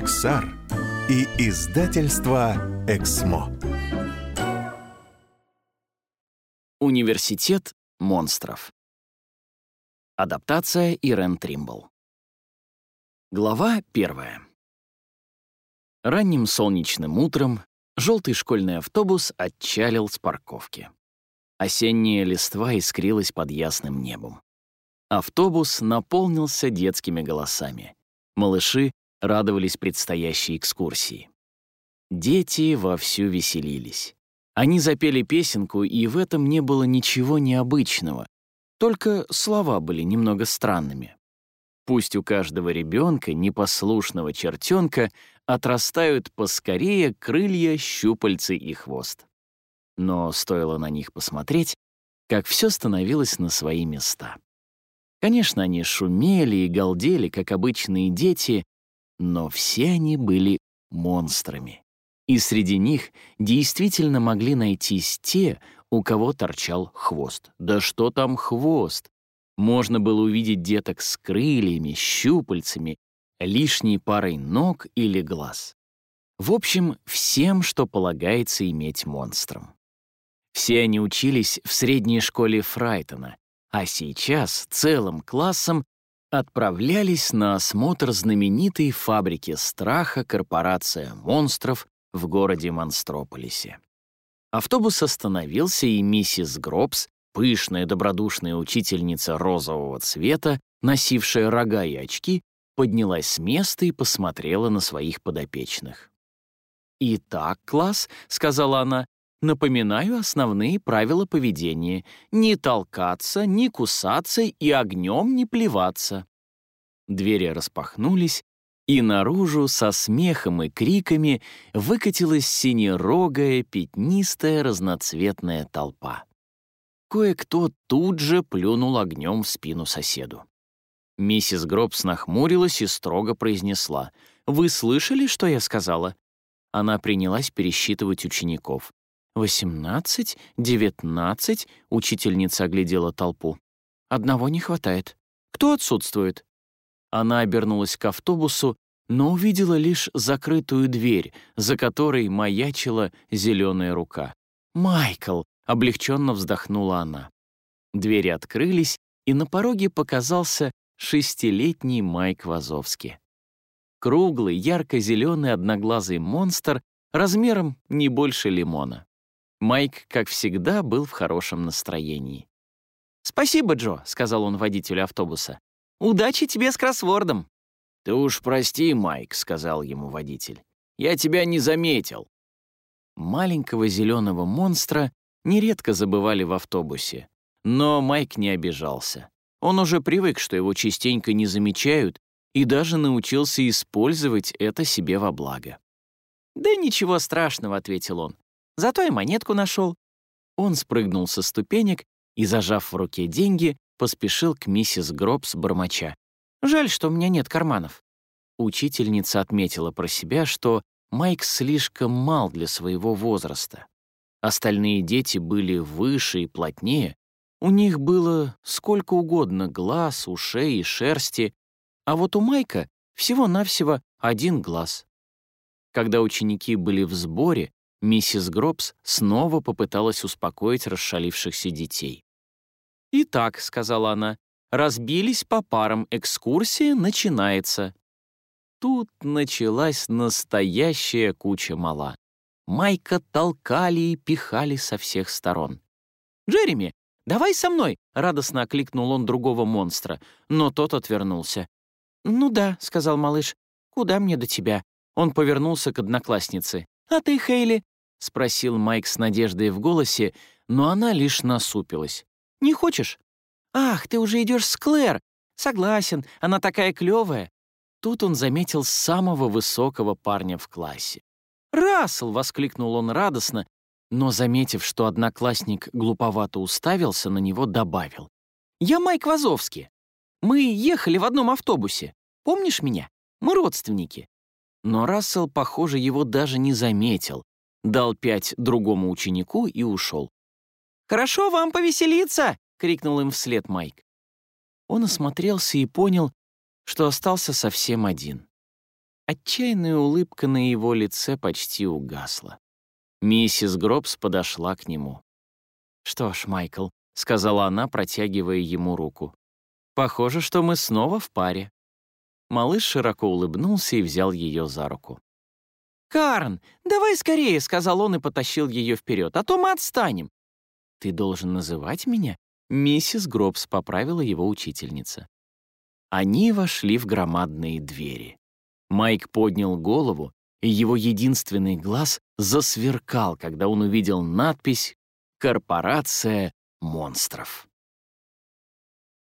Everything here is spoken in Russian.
Pixar и издательство Эксмо. Университет монстров. Адаптация Ирен Тримбл. Глава первая. Ранним солнечным утром желтый школьный автобус отчалил с парковки. Осенняя листва искрилась под ясным небом. Автобус наполнился детскими голосами. Малыши радовались предстоящей экскурсии. Дети вовсю веселились. Они запели песенку, и в этом не было ничего необычного, только слова были немного странными. Пусть у каждого ребенка, непослушного чертенка, отрастают поскорее крылья, щупальцы и хвост. Но стоило на них посмотреть, как все становилось на свои места. Конечно, они шумели и галдели, как обычные дети, но все они были монстрами. И среди них действительно могли найтись те, у кого торчал хвост. Да что там хвост? Можно было увидеть деток с крыльями, щупальцами, лишней парой ног или глаз. В общем, всем, что полагается иметь монстром. Все они учились в средней школе Фрайтона, а сейчас целым классом отправлялись на осмотр знаменитой фабрики страха корпорация монстров в городе Монстрополисе. Автобус остановился, и миссис Гробс, пышная добродушная учительница розового цвета, носившая рога и очки, поднялась с места и посмотрела на своих подопечных. «Итак, класс», — сказала она, — «напоминаю основные правила поведения. Не толкаться, не кусаться и огнем не плеваться». Двери распахнулись, и наружу со смехом и криками выкатилась синерогая, пятнистая, разноцветная толпа. Кое-кто тут же плюнул огнем в спину соседу. Миссис Гробс нахмурилась и строго произнесла. «Вы слышали, что я сказала?» Она принялась пересчитывать учеников. «Восемнадцать? Девятнадцать?» — учительница оглядела толпу. «Одного не хватает. Кто отсутствует?» Она обернулась к автобусу, но увидела лишь закрытую дверь, за которой маячила зеленая рука. «Майкл!» — облегченно вздохнула она. Двери открылись, и на пороге показался шестилетний Майк Вазовский. Круглый, ярко-зеленый одноглазый монстр размером не больше лимона. Майк, как всегда, был в хорошем настроении. «Спасибо, Джо», — сказал он водителю автобуса. Удачи тебе с кроссвордом!» «Ты уж прости, Майк», — сказал ему водитель. «Я тебя не заметил». Маленького зеленого монстра нередко забывали в автобусе. Но Майк не обижался. Он уже привык, что его частенько не замечают, и даже научился использовать это себе во благо. «Да ничего страшного», — ответил он. «Зато и монетку нашел». Он спрыгнул со ступенек и, зажав в руке деньги, поспешил к миссис Гробс бормоча. «Жаль, что у меня нет карманов». Учительница отметила про себя, что Майк слишком мал для своего возраста. Остальные дети были выше и плотнее, у них было сколько угодно глаз, ушей и шерсти, а вот у Майка всего-навсего один глаз. Когда ученики были в сборе, миссис Гробс снова попыталась успокоить расшалившихся детей. «Итак», — сказала она, — «разбились по парам, экскурсия начинается». Тут началась настоящая куча мала. Майка толкали и пихали со всех сторон. «Джереми, давай со мной!» — радостно окликнул он другого монстра, но тот отвернулся. «Ну да», — сказал малыш, — «куда мне до тебя?» Он повернулся к однокласснице. «А ты, Хейли?» — спросил Майк с надеждой в голосе, но она лишь насупилась. Не хочешь? Ах, ты уже идешь с Клэр. Согласен, она такая клевая. Тут он заметил самого высокого парня в классе. «Рассел!» — воскликнул он радостно, но, заметив, что одноклассник глуповато уставился, на него добавил. «Я Майк Вазовский. Мы ехали в одном автобусе. Помнишь меня? Мы родственники». Но Рассел, похоже, его даже не заметил, дал пять другому ученику и ушел. «Хорошо вам повеселиться!» — крикнул им вслед Майк. Он осмотрелся и понял, что остался совсем один. Отчаянная улыбка на его лице почти угасла. Миссис Гробс подошла к нему. «Что ж, Майкл», — сказала она, протягивая ему руку. «Похоже, что мы снова в паре». Малыш широко улыбнулся и взял ее за руку. «Карн, давай скорее», — сказал он и потащил ее вперед, «а то мы отстанем». «Ты должен называть меня?» Миссис Гробс поправила его учительница. Они вошли в громадные двери. Майк поднял голову, и его единственный глаз засверкал, когда он увидел надпись «Корпорация монстров».